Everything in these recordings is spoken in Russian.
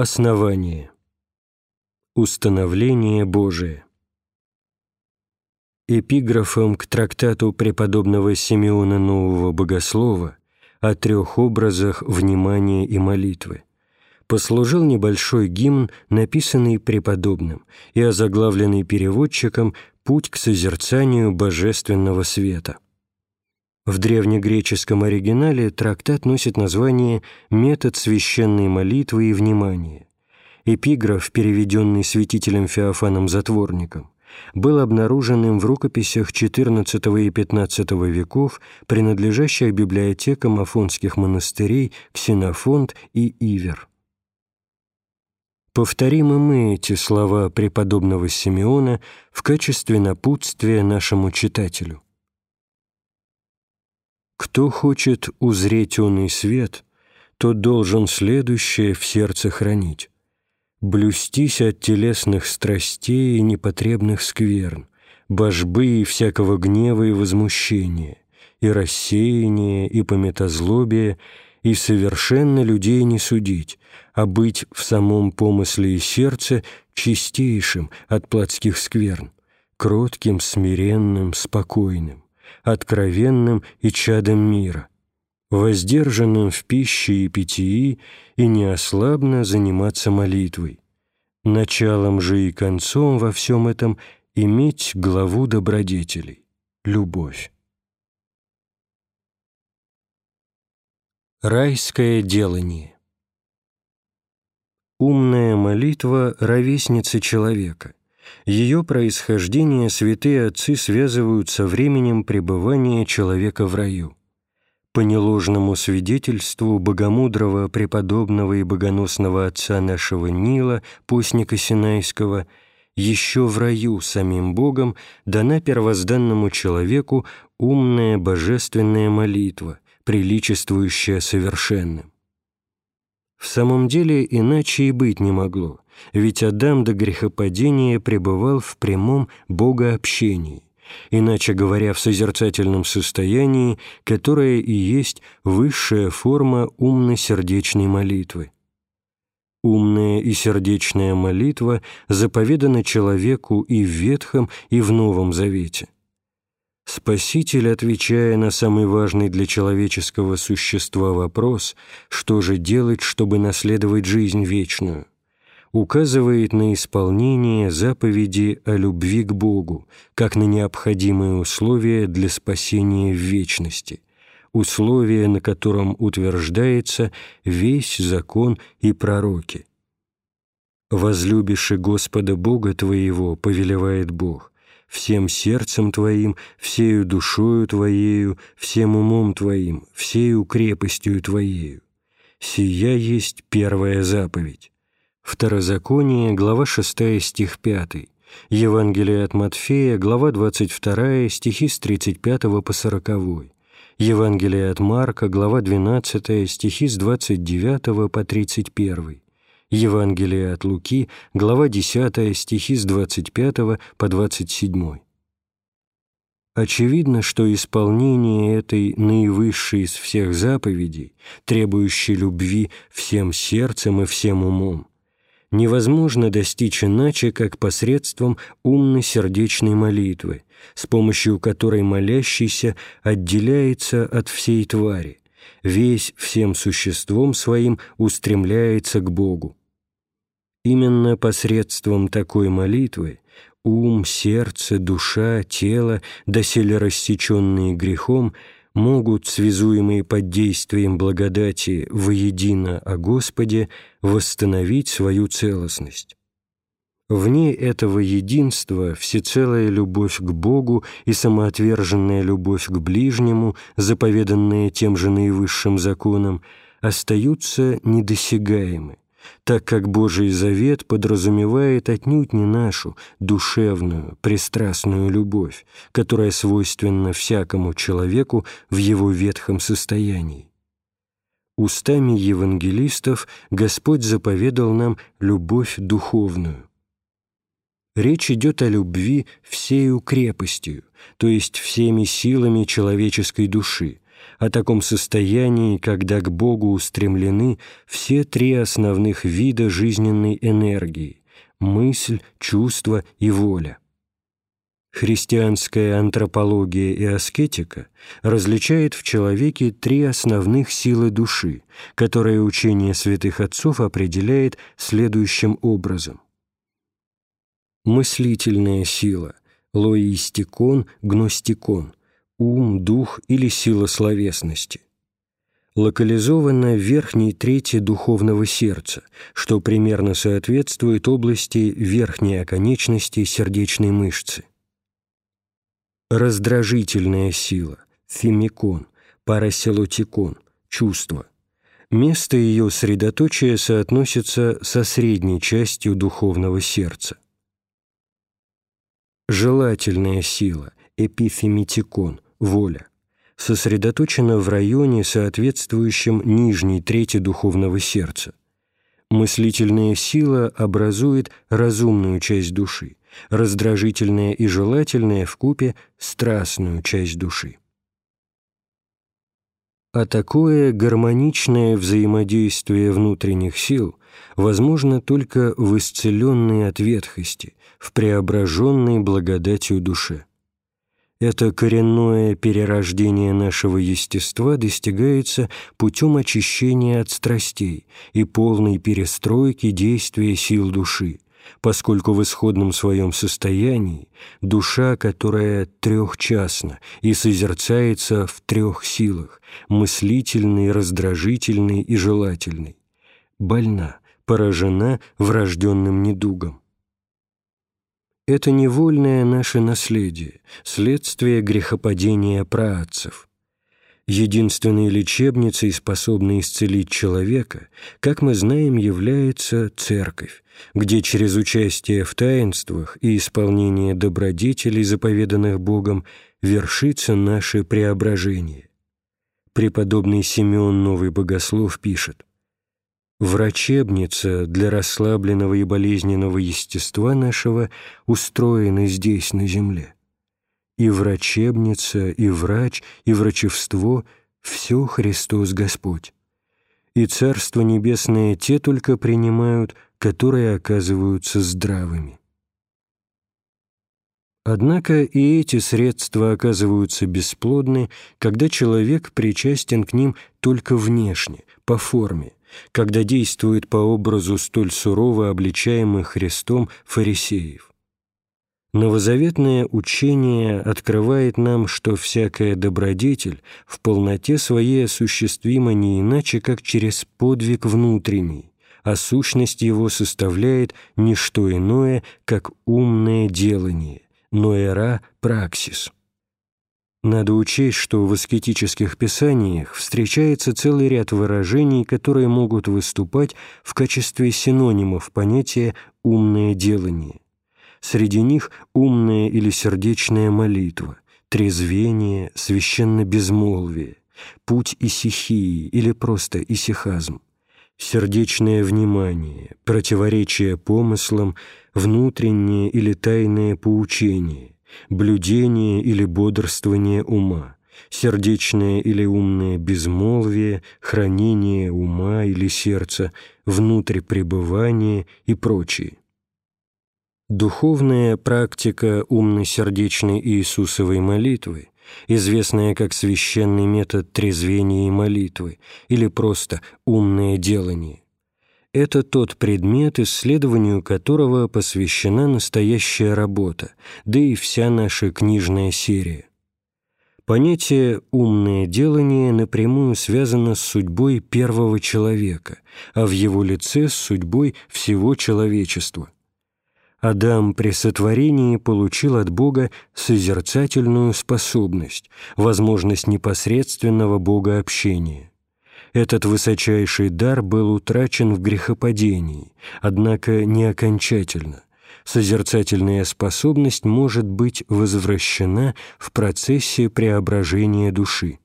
Основание. Установление Божие. Эпиграфом к трактату преподобного Симеона Нового Богослова о трех образах внимания и молитвы послужил небольшой гимн, написанный преподобным и озаглавленный переводчиком «Путь к созерцанию божественного света». В древнегреческом оригинале трактат носит название «Метод священной молитвы и внимания». Эпиграф, переведенный святителем Феофаном Затворником, был обнаружен им в рукописях XIV и XV веков, принадлежащих библиотекам афонских монастырей Ксенофонт и Ивер. Повторим и мы эти слова преподобного Симеона в качестве напутствия нашему читателю – кто хочет узреть онный свет, тот должен следующее в сердце хранить. Блюстись от телесных страстей и непотребных скверн, божбы и всякого гнева и возмущения, и рассеяния, и пометозлобия, и совершенно людей не судить, а быть в самом помысле и сердце чистейшим от плотских скверн, кротким, смиренным, спокойным откровенным и чадом мира, воздержанным в пище и питьи и неослабно заниматься молитвой. Началом же и концом во всем этом иметь главу добродетелей — любовь. Райское делание Умная молитва — ровесница человека. Ее происхождение святые отцы связывают со временем пребывания человека в раю. По неложному свидетельству богомудрого, преподобного и богоносного отца нашего Нила, постника Синайского, еще в раю самим Богом дана первозданному человеку умная божественная молитва, приличествующая совершенным. В самом деле иначе и быть не могло, ведь Адам до грехопадения пребывал в прямом богообщении, иначе говоря, в созерцательном состоянии, которое и есть высшая форма умно-сердечной молитвы. Умная и сердечная молитва заповедана человеку и в Ветхом, и в Новом Завете – Спаситель, отвечая на самый важный для человеческого существа вопрос, что же делать, чтобы наследовать жизнь вечную, указывает на исполнение заповеди о любви к Богу, как на необходимые условия для спасения в вечности, условия, на котором утверждается весь закон и пророки. «Возлюбишь и Господа Бога твоего, повелевает Бог, всем сердцем твоим, всею душою твоею, всем умом твоим, всею крепостью твоею. Сия есть первая заповедь. Второзаконие, глава 6, стих 5. Евангелие от Матфея, глава 22, стихи с 35 по 40. Евангелие от Марка, глава 12, стихи с 29 по 31. Евангелие от Луки, глава 10, стихи с 25 по 27. Очевидно, что исполнение этой наивысшей из всех заповедей, требующей любви всем сердцем и всем умом, невозможно достичь иначе, как посредством умно-сердечной молитвы, с помощью которой молящийся отделяется от всей твари, весь всем существом своим устремляется к Богу. Именно посредством такой молитвы ум, сердце, душа, тело, доселе рассеченные грехом, могут, связуемые под действием благодати воедино о Господе, восстановить свою целостность. Вне этого единства всецелая любовь к Богу и самоотверженная любовь к ближнему, заповеданная тем же наивысшим законом, остаются недосягаемы так как Божий завет подразумевает отнюдь не нашу душевную, пристрастную любовь, которая свойственна всякому человеку в его ветхом состоянии. Устами евангелистов Господь заповедал нам любовь духовную. Речь идет о любви всею крепостью, то есть всеми силами человеческой души, о таком состоянии, когда к Богу устремлены все три основных вида жизненной энергии – мысль, чувство и воля. Христианская антропология и аскетика различает в человеке три основных силы души, которые учение святых отцов определяет следующим образом. Мыслительная сила – лоистикон, гностикон, ум, дух или сила словесности. Локализована в верхней трети духовного сердца, что примерно соответствует области верхней оконечности сердечной мышцы. Раздражительная сила, фимикон, парасилотикон, чувство. Место ее средоточия соотносится со средней частью духовного сердца. Желательная сила, эпифемитикон, воля, сосредоточена в районе, соответствующем нижней трети духовного сердца. Мыслительная сила образует разумную часть души, раздражительная и желательная в купе страстную часть души. А такое гармоничное взаимодействие внутренних сил возможно только в исцеленной от ветхости, в преображенной благодатью душе. Это коренное перерождение нашего естества достигается путем очищения от страстей и полной перестройки действия сил души, поскольку в исходном своем состоянии душа, которая трехчастна и созерцается в трех силах – мыслительной, раздражительной и желательной, больна, поражена врожденным недугом. Это невольное наше наследие, следствие грехопадения праотцев. Единственной лечебницей, способной исцелить человека, как мы знаем, является церковь, где через участие в таинствах и исполнение добродетелей, заповеданных Богом, вершится наше преображение. Преподобный Симеон Новый Богослов пишет Врачебница для расслабленного и болезненного естества нашего устроена здесь, на земле. И врачебница, и врач, и врачевство — все Христос Господь. И Царство Небесное те только принимают, которые оказываются здравыми. Однако и эти средства оказываются бесплодны, когда человек причастен к ним только внешне, по форме, когда действует по образу столь сурово обличаемых Христом фарисеев. Новозаветное учение открывает нам, что всякая добродетель в полноте своей осуществима не иначе, как через подвиг внутренний, а сущность его составляет не что иное, как умное делание, ноэра праксис. Надо учесть, что в аскетических писаниях встречается целый ряд выражений, которые могут выступать в качестве синонимов понятия «умное делание». Среди них умная или сердечная молитва, трезвение, священно-безмолвие, путь исихии или просто исихазм, сердечное внимание, противоречие помыслам, внутреннее или тайное поучение – блюдение или бодрствование ума, сердечное или умное безмолвие, хранение ума или сердца, внутрь пребывания и прочее. Духовная практика умно-сердечной Иисусовой молитвы, известная как священный метод трезвения и молитвы или просто умное делание, это тот предмет, исследованию которого посвящена настоящая работа, да и вся наша книжная серия. Понятие «умное делание» напрямую связано с судьбой первого человека, а в его лице с судьбой всего человечества. Адам при сотворении получил от Бога созерцательную способность, возможность непосредственного Богообщения. Этот высочайший дар был утрачен в грехопадении, однако не окончательно. Созерцательная способность может быть возвращена в процессе преображения души.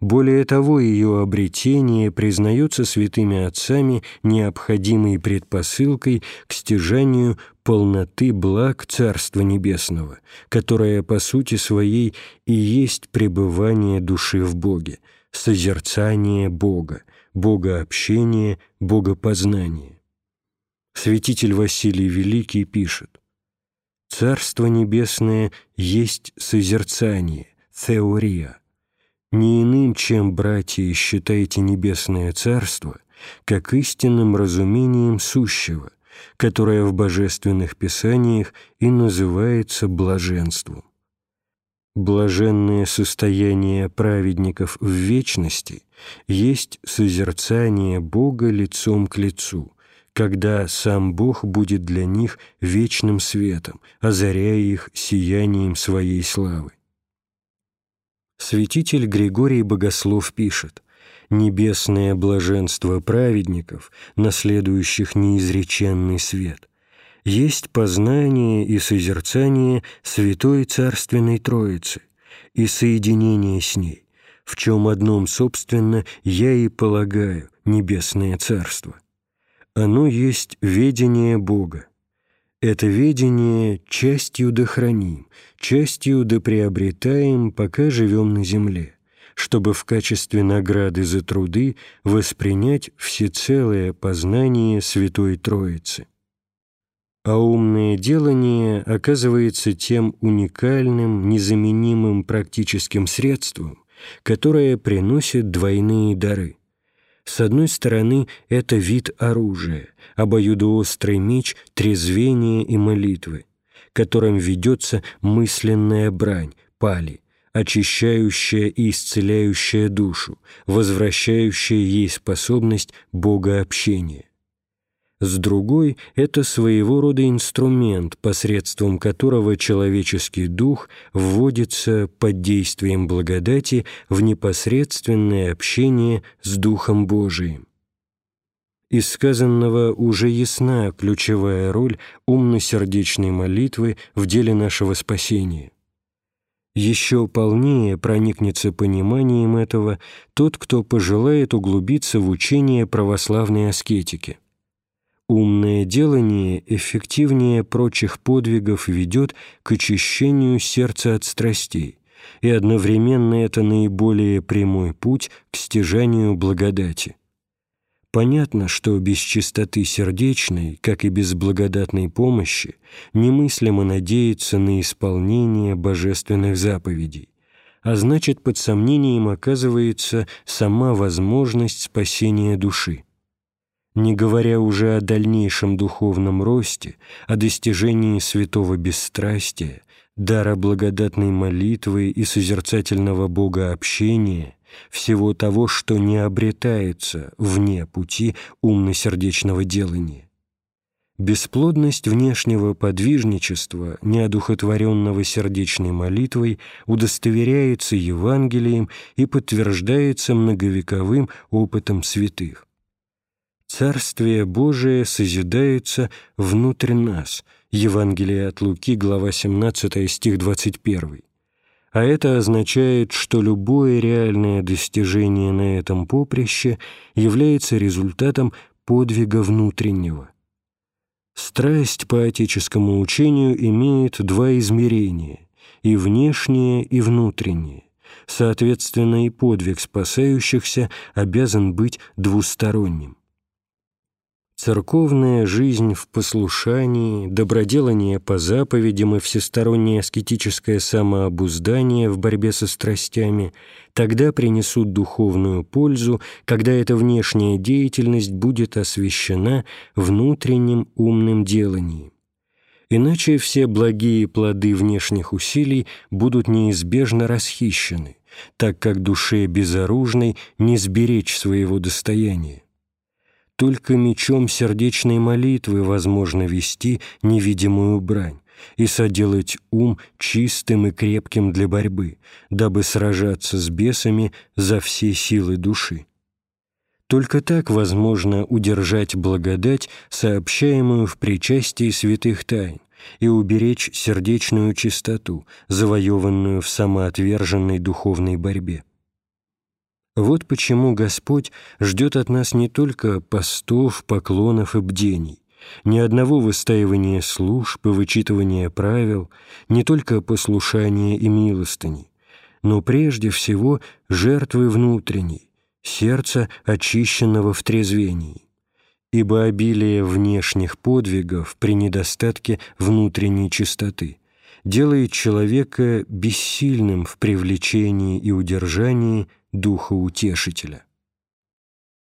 Более того, ее обретение признается святыми отцами необходимой предпосылкой к стяжанию полноты благ Царства Небесного, которое по сути своей и есть пребывание души в Боге, созерцание Бога, богообщение, богопознание. Святитель Василий Великий пишет «Царство Небесное есть созерцание, теория. Не иным, чем, братья, считайте Небесное Царство, как истинным разумением сущего, которое в божественных писаниях и называется блаженством. Блаженное состояние праведников в вечности есть созерцание Бога лицом к лицу, когда сам Бог будет для них вечным светом, озаряя их сиянием своей славы. Святитель Григорий Богослов пишет небесное блаженство праведников, наследующих неизреченный свет, есть познание и созерцание Святой Царственной Троицы и соединение с ней, в чем одном, собственно, я и полагаю Небесное Царство. Оно есть ведение Бога. Это ведение частью дохраним, частью доприобретаем, пока живем на земле чтобы в качестве награды за труды воспринять всецелое познание Святой Троицы. А умное делание оказывается тем уникальным, незаменимым практическим средством, которое приносит двойные дары. С одной стороны, это вид оружия, обоюдоострый меч трезвения и молитвы, которым ведется мысленная брань, пали, очищающая и исцеляющая душу, возвращающая ей способность богообщения. С другой – это своего рода инструмент, посредством которого человеческий дух вводится под действием благодати в непосредственное общение с Духом Божиим. Из сказанного уже ясна ключевая роль умно-сердечной молитвы в деле нашего спасения. Еще полнее проникнется пониманием этого тот, кто пожелает углубиться в учение православной аскетики. Умное делание эффективнее прочих подвигов ведет к очищению сердца от страстей, и одновременно это наиболее прямой путь к стяжанию благодати. Понятно, что без чистоты сердечной, как и без благодатной помощи, немыслимо надеяться на исполнение божественных заповедей, а значит, под сомнением оказывается сама возможность спасения души. Не говоря уже о дальнейшем духовном росте, о достижении святого бесстрастия, дара благодатной молитвы и созерцательного Бога общения, всего того, что не обретается вне пути умно-сердечного делания. Бесплодность внешнего подвижничества, неодухотворенного сердечной молитвой, удостоверяется Евангелием и подтверждается многовековым опытом святых. Царствие Божие созидается внутрь нас. Евангелие от Луки, глава 17, стих 21 а это означает, что любое реальное достижение на этом поприще является результатом подвига внутреннего. Страсть по отеческому учению имеет два измерения – и внешнее, и внутреннее. Соответственно, и подвиг спасающихся обязан быть двусторонним. Церковная жизнь в послушании, доброделание по заповедям и всестороннее аскетическое самообуздание в борьбе со страстями тогда принесут духовную пользу, когда эта внешняя деятельность будет освящена внутренним умным деланием. Иначе все благие плоды внешних усилий будут неизбежно расхищены, так как душе безоружной не сберечь своего достояния. Только мечом сердечной молитвы возможно вести невидимую брань и соделать ум чистым и крепким для борьбы, дабы сражаться с бесами за все силы души. Только так возможно удержать благодать, сообщаемую в причастии святых тайн, и уберечь сердечную чистоту, завоеванную в самоотверженной духовной борьбе. Вот почему Господь ждет от нас не только постов, поклонов и бдений, ни одного выстаивания служб и вычитывания правил, не только послушания и милостыни, но прежде всего жертвы внутренней, сердца, очищенного в трезвении. Ибо обилие внешних подвигов при недостатке внутренней чистоты делает человека бессильным в привлечении и удержании Духа Утешителя.